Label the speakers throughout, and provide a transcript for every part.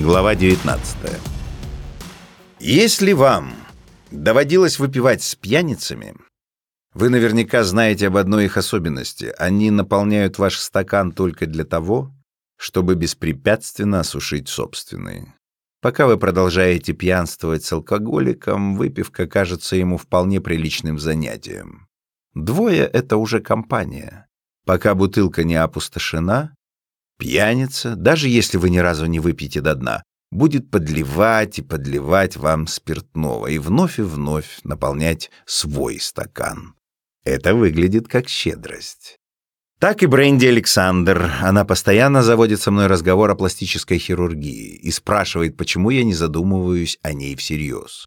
Speaker 1: Глава 19 Если вам доводилось выпивать с пьяницами, вы наверняка знаете об одной их особенности. Они наполняют ваш стакан только для того, чтобы беспрепятственно осушить собственный. Пока вы продолжаете пьянствовать с алкоголиком, выпивка кажется ему вполне приличным занятием. Двое — это уже компания. Пока бутылка не опустошена, пьяница, даже если вы ни разу не выпьете до дна, будет подливать и подливать вам спиртного и вновь и вновь наполнять свой стакан. Это выглядит как щедрость. Так и Бренди Александр. Она постоянно заводит со мной разговор о пластической хирургии и спрашивает, почему я не задумываюсь о ней всерьез.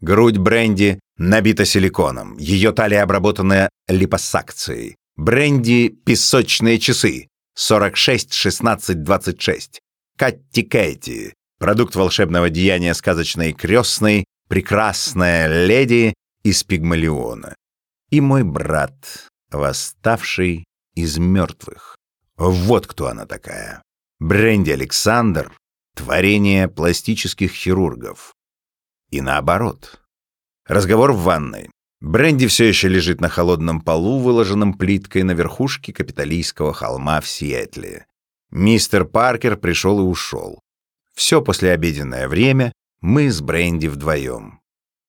Speaker 1: Грудь Бренди набита силиконом, ее талия обработана липосакцией. Бренди песочные часы 46 16 26. Катти Кэти, продукт волшебного деяния сказочной крестной, прекрасная леди из Пигмалиона. И мой брат, восставший из мертвых. Вот кто она такая. Бренди Александр — творение пластических хирургов. И наоборот. Разговор в ванной. Бренди все еще лежит на холодном полу, выложенном плиткой на верхушке капиталистского холма в Сиэтле. Мистер Паркер пришел и ушел. Все послеобеденное время мы с Бренди вдвоем.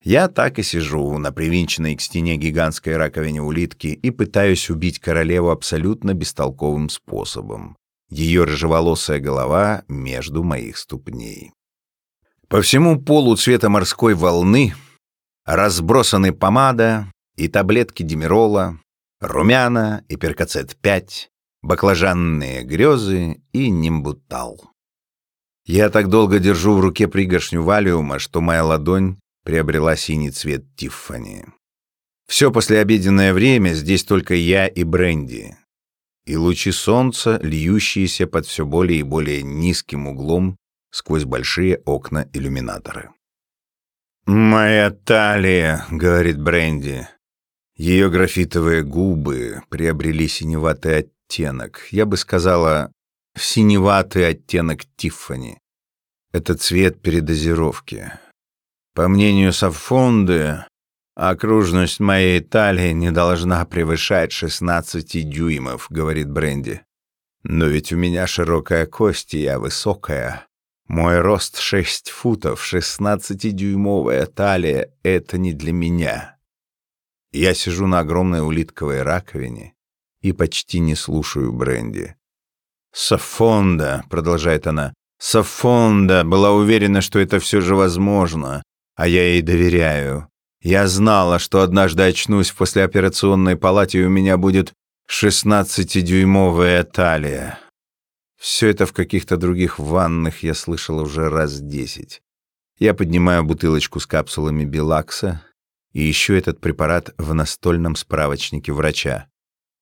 Speaker 1: Я так и сижу на привинченной к стене гигантской раковине улитки и пытаюсь убить королеву абсолютно бестолковым способом. Ее рыжеволосая голова между моих ступней. По всему полу цвета морской волны разбросаны помада и таблетки димерола, румяна и перкацет-5, баклажанные грезы и нимбутал. Я так долго держу в руке пригоршню валиума, что моя ладонь приобрела синий цвет Тиффани. Все послеобеденное время здесь только я и Бренди. И лучи солнца, льющиеся под все более и более низким углом сквозь большие окна иллюминаторы. «Моя талия», — говорит Бренди. Ее графитовые губы приобрели синеватый оттенок. Я бы сказала, синеватый оттенок Тиффани. Это цвет передозировки. По мнению Сафонды, окружность моей талии не должна превышать 16 дюймов, говорит Бренди. Но ведь у меня широкая кость, и я высокая. Мой рост 6 футов, 16-дюймовая талия — это не для меня. Я сижу на огромной улитковой раковине и почти не слушаю Бренди. «Сафонда», — продолжает она, — «Сафонда была уверена, что это все же возможно, а я ей доверяю. Я знала, что однажды очнусь в послеоперационной палате, и у меня будет 16-дюймовая талия. Все это в каких-то других ваннах я слышал уже раз десять. Я поднимаю бутылочку с капсулами Билакса и ищу этот препарат в настольном справочнике врача.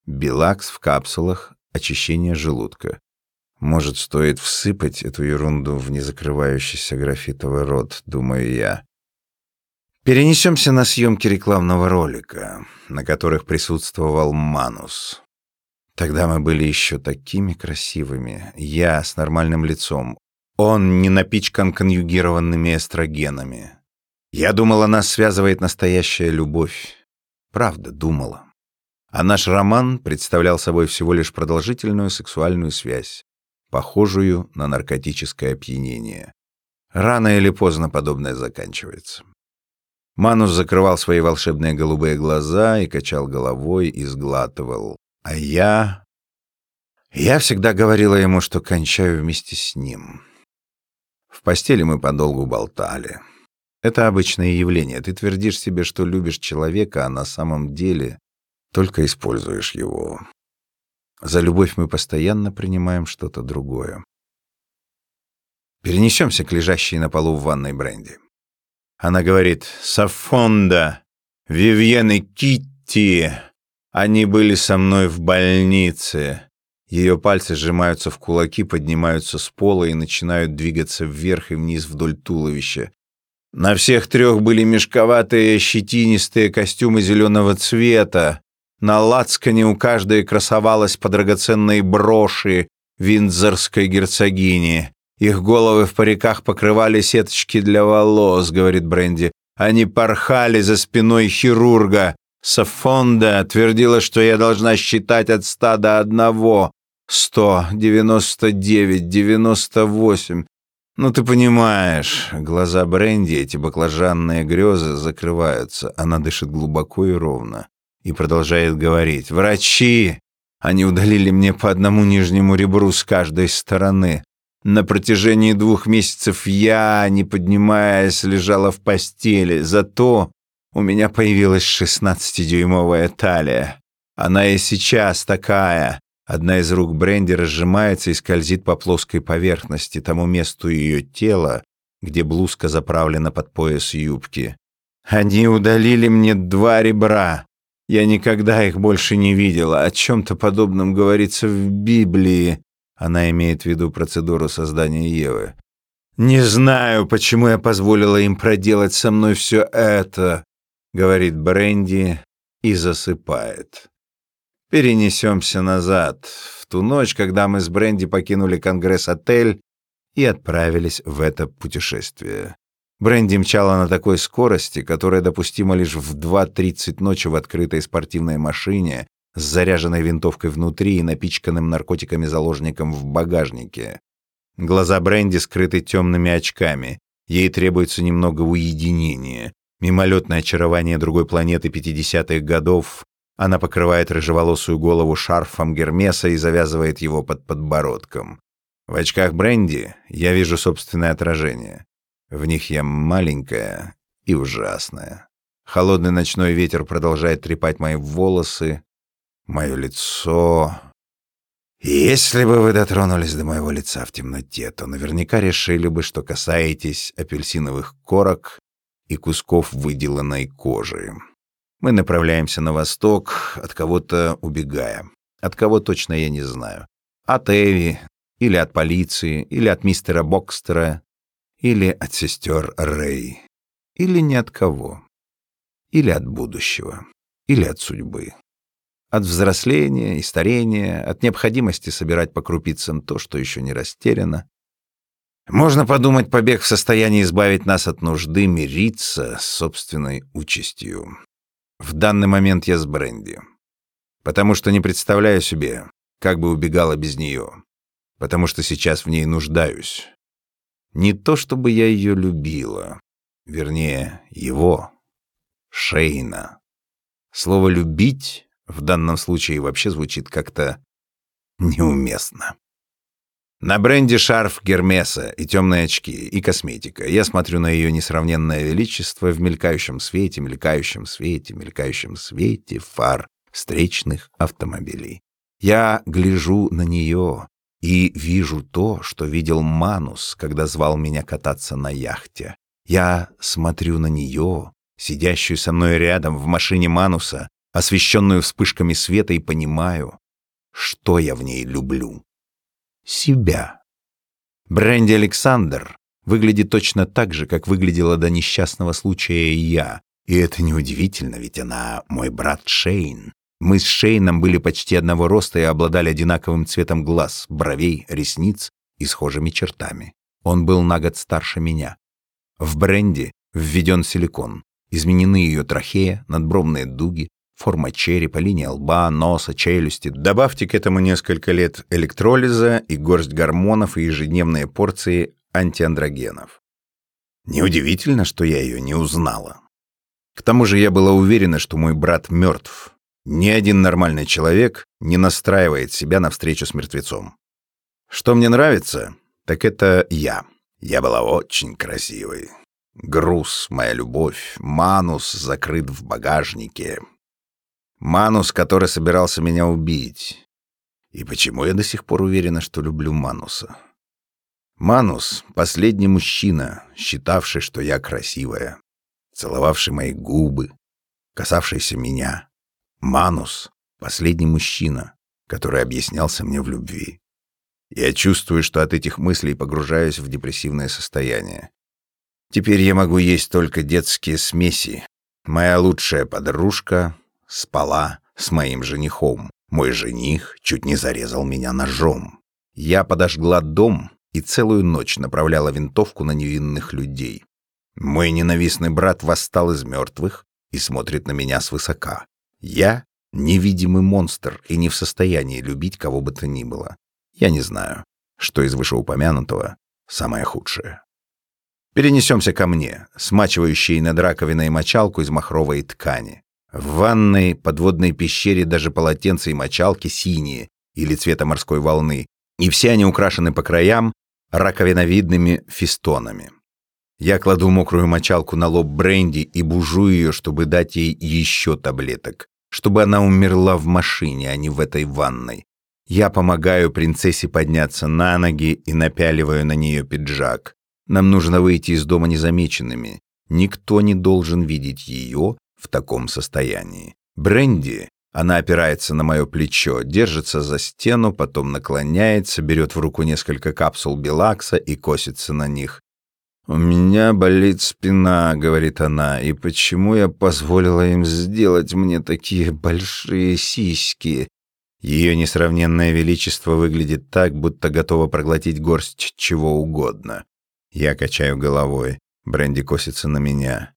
Speaker 1: Билакс в капсулах, очищение желудка. Может, стоит всыпать эту ерунду в незакрывающийся графитовый рот, думаю я. Перенесемся на съемки рекламного ролика, на которых присутствовал Манус. Тогда мы были еще такими красивыми. Я с нормальным лицом. Он не напичкан конъюгированными эстрогенами. Я думала, нас связывает настоящая любовь. Правда, думала. А наш роман представлял собой всего лишь продолжительную сексуальную связь, похожую на наркотическое опьянение. Рано или поздно подобное заканчивается. Манус закрывал свои волшебные голубые глаза и качал головой и сглатывал. А я... Я всегда говорила ему, что кончаю вместе с ним. В постели мы подолгу болтали. Это обычное явление. Ты твердишь себе, что любишь человека, а на самом деле только используешь его. За любовь мы постоянно принимаем что-то другое. Перенесемся к лежащей на полу в ванной бренди. Она говорит «Сафонда, Вивьен и Китти, они были со мной в больнице». Ее пальцы сжимаются в кулаки, поднимаются с пола и начинают двигаться вверх и вниз вдоль туловища. На всех трех были мешковатые щетинистые костюмы зеленого цвета. На лацкане у каждой красовалась по драгоценной броши виндзорской герцогини. Их головы в париках покрывали сеточки для волос, говорит Бренди. Они порхали за спиной хирурга. Сафонда твердила, что я должна считать от ста до одного. Сто, девяносто девять, девяносто восемь. Ну, ты понимаешь, глаза Бренди, эти баклажанные грезы, закрываются. Она дышит глубоко и ровно. И продолжает говорить. «Врачи! Они удалили мне по одному нижнему ребру с каждой стороны. На протяжении двух месяцев я, не поднимаясь, лежала в постели. Зато у меня появилась шестнадцатидюймовая талия. Она и сейчас такая. Одна из рук Бренди разжимается и скользит по плоской поверхности, тому месту ее тела, где блузка заправлена под пояс юбки. Они удалили мне два ребра. Я никогда их больше не видела. О чем-то подобном говорится в Библии. Она имеет в виду процедуру создания Евы. «Не знаю, почему я позволила им проделать со мной все это», — говорит Бренди и засыпает. Перенесемся назад, в ту ночь, когда мы с Бренди покинули Конгресс-отель и отправились в это путешествие. Бренди мчала на такой скорости, которая допустима лишь в 2.30 ночи в открытой спортивной машине, с заряженной винтовкой внутри и напичканным наркотиками заложником в багажнике. Глаза Бренди скрыты темными очками. Ей требуется немного уединения. Мимолетное очарование другой планеты 50-х годов. Она покрывает рыжеволосую голову шарфом Гермеса и завязывает его под подбородком. В очках Бренди я вижу собственное отражение. В них я маленькая и ужасная. Холодный ночной ветер продолжает трепать мои волосы, мое лицо. Если бы вы дотронулись до моего лица в темноте, то наверняка решили бы, что касаетесь апельсиновых корок и кусков выделанной кожи. Мы направляемся на восток, от кого-то убегая. От кого точно я не знаю. От Эви, или от полиции, или от мистера Бокстера, или от сестер Рэй, или ни от кого. Или от будущего, или от судьбы. От взросления и старения, от необходимости собирать по крупицам то, что еще не растеряно. Можно подумать, побег в состоянии избавить нас от нужды мириться с собственной участью. В данный момент я с Бренди. Потому что не представляю себе, как бы убегала без нее. Потому что сейчас в ней нуждаюсь. Не то чтобы я ее любила. Вернее, его. Шейна. Слово «любить» в данном случае вообще звучит как-то неуместно. На бренде шарф Гермеса и темные очки, и косметика. Я смотрю на ее несравненное величество в мелькающем свете, мелькающем свете, мелькающем свете фар встречных автомобилей. Я гляжу на нее и вижу то, что видел Манус, когда звал меня кататься на яхте. Я смотрю на нее, сидящую со мной рядом в машине Мануса, освещенную вспышками света, и понимаю, что я в ней люблю. Себя. Бренди Александр выглядит точно так же, как выглядела до несчастного случая я. И это неудивительно, ведь она мой брат Шейн. Мы с Шейном были почти одного роста и обладали одинаковым цветом глаз, бровей, ресниц и схожими чертами. Он был на год старше меня. В бренде введен силикон. Изменены ее трахея, надбровные дуги, форма черепа, линия лба, носа, челюсти. Добавьте к этому несколько лет электролиза и горсть гормонов и ежедневные порции антиандрогенов. Неудивительно, что я ее не узнала. К тому же я была уверена, что мой брат мертв. Ни один нормальный человек не настраивает себя на встречу с мертвецом. Что мне нравится, так это я. Я была очень красивой. Груз, моя любовь, Манус закрыт в багажнике, Манус, который собирался меня убить. И почему я до сих пор уверена, что люблю Мануса? Манус — последний мужчина, считавший, что я красивая, целовавший мои губы, касавшийся меня. Манус — последний мужчина, который объяснялся мне в любви. Я чувствую, что от этих мыслей погружаюсь в депрессивное состояние. Теперь я могу есть только детские смеси. Моя лучшая подружка спала с моим женихом. Мой жених чуть не зарезал меня ножом. Я подожгла дом и целую ночь направляла винтовку на невинных людей. Мой ненавистный брат восстал из мертвых и смотрит на меня свысока. Я — невидимый монстр и не в состоянии любить кого бы то ни было. Я не знаю, что из вышеупомянутого самое худшее. Перенесемся ко мне, смачивающей над раковиной мочалку из махровой ткани. В ванной, подводной пещере даже полотенца и мочалки синие или цвета морской волны, и все они украшены по краям раковиновидными фистонами. Я кладу мокрую мочалку на лоб Бренди и бужу ее, чтобы дать ей еще таблеток, чтобы она умерла в машине, а не в этой ванной. Я помогаю принцессе подняться на ноги и напяливаю на нее пиджак. Нам нужно выйти из дома незамеченными. Никто не должен видеть ее в таком состоянии. Бренди, она опирается на мое плечо, держится за стену, потом наклоняется, берет в руку несколько капсул белакса и косится на них. «У меня болит спина», — говорит она, — «и почему я позволила им сделать мне такие большие сиськи?» Ее несравненное величество выглядит так, будто готово проглотить горсть чего угодно. Я качаю головой. Бренди косится на меня.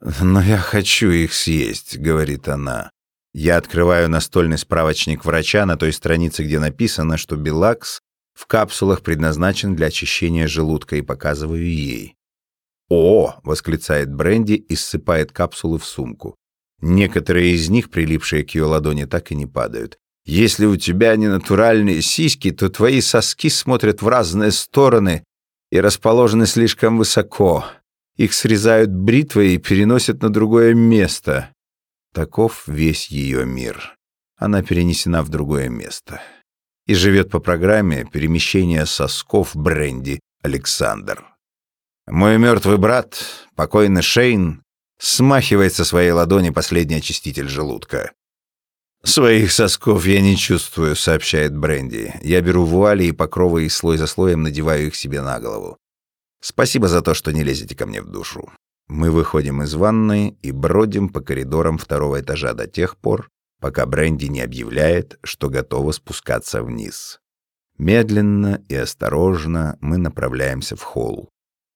Speaker 1: «Но я хочу их съесть», — говорит она. Я открываю настольный справочник врача на той странице, где написано, что Белакс в капсулах предназначен для очищения желудка, и показываю ей. «О!» — восклицает Бренди и ссыпает капсулы в сумку. Некоторые из них, прилипшие к ее ладони, так и не падают. Если у тебя не натуральные сиськи, то твои соски смотрят в разные стороны и расположены слишком высоко. Их срезают бритвой и переносят на другое место. Таков весь ее мир. Она перенесена в другое место. И живет по программе перемещения сосков Бренди Александр. Мой мертвый брат, покойный Шейн, смахивает со своей ладони последний очиститель желудка. «Своих сосков я не чувствую», — сообщает Бренди. Я беру вуали и покровы и слой за слоем надеваю их себе на голову. «Спасибо за то, что не лезете ко мне в душу». Мы выходим из ванной и бродим по коридорам второго этажа до тех пор, пока Бренди не объявляет, что готова спускаться вниз. Медленно и осторожно мы направляемся в холл.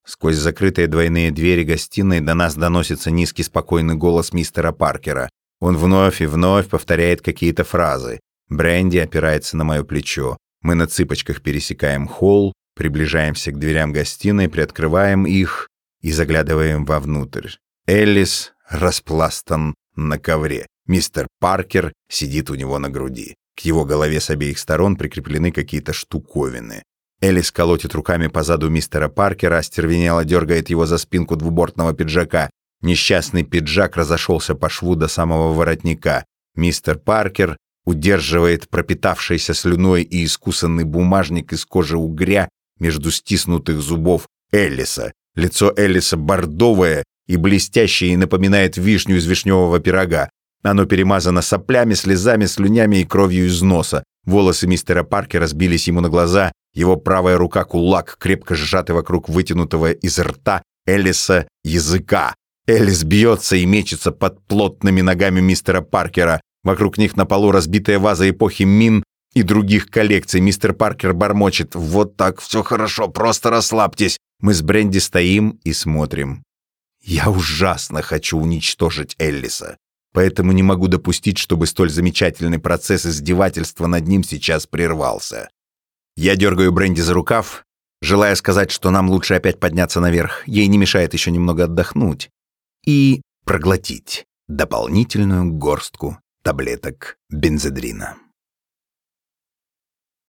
Speaker 1: Сквозь закрытые двойные двери гостиной до нас доносится низкий спокойный голос мистера Паркера, он вновь и вновь повторяет какие-то фразы. Бренди опирается на мое плечо. Мы на цыпочках пересекаем холл, приближаемся к дверям гостиной, приоткрываем их и заглядываем вовнутрь. Эллис распластан на ковре. Мистер Паркер сидит у него на груди. К его голове с обеих сторон прикреплены какие-то штуковины. Элис колотит руками по заду мистера Паркера, остервенело дергает его за спинку двубортного пиджака. Несчастный пиджак разошелся по шву до самого воротника. Мистер Паркер удерживает пропитавшийся слюной и искусанный бумажник из кожи угря между стиснутых зубов Эллиса. Лицо Эллиса бордовое и блестящее и напоминает вишню из вишневого пирога. Оно перемазано соплями, слезами, слюнями и кровью из носа. Волосы мистера Паркера сбились ему на глаза, его правая рука кулак, крепко сжатый вокруг вытянутого из рта Эллиса языка. Элис бьется и мечется под плотными ногами мистера Паркера. Вокруг них на полу разбитая ваза эпохи Мин и других коллекций. Мистер Паркер бормочет. «Вот так, все хорошо, просто расслабьтесь». Мы с Бренди стоим и смотрим. Я ужасно хочу уничтожить Эллиса, поэтому не могу допустить, чтобы столь замечательный процесс издевательства над ним сейчас прервался. Я дергаю Бренди за рукав, желая сказать, что нам лучше опять подняться наверх. Ей не мешает еще немного отдохнуть и проглотить дополнительную горстку таблеток бензодрина.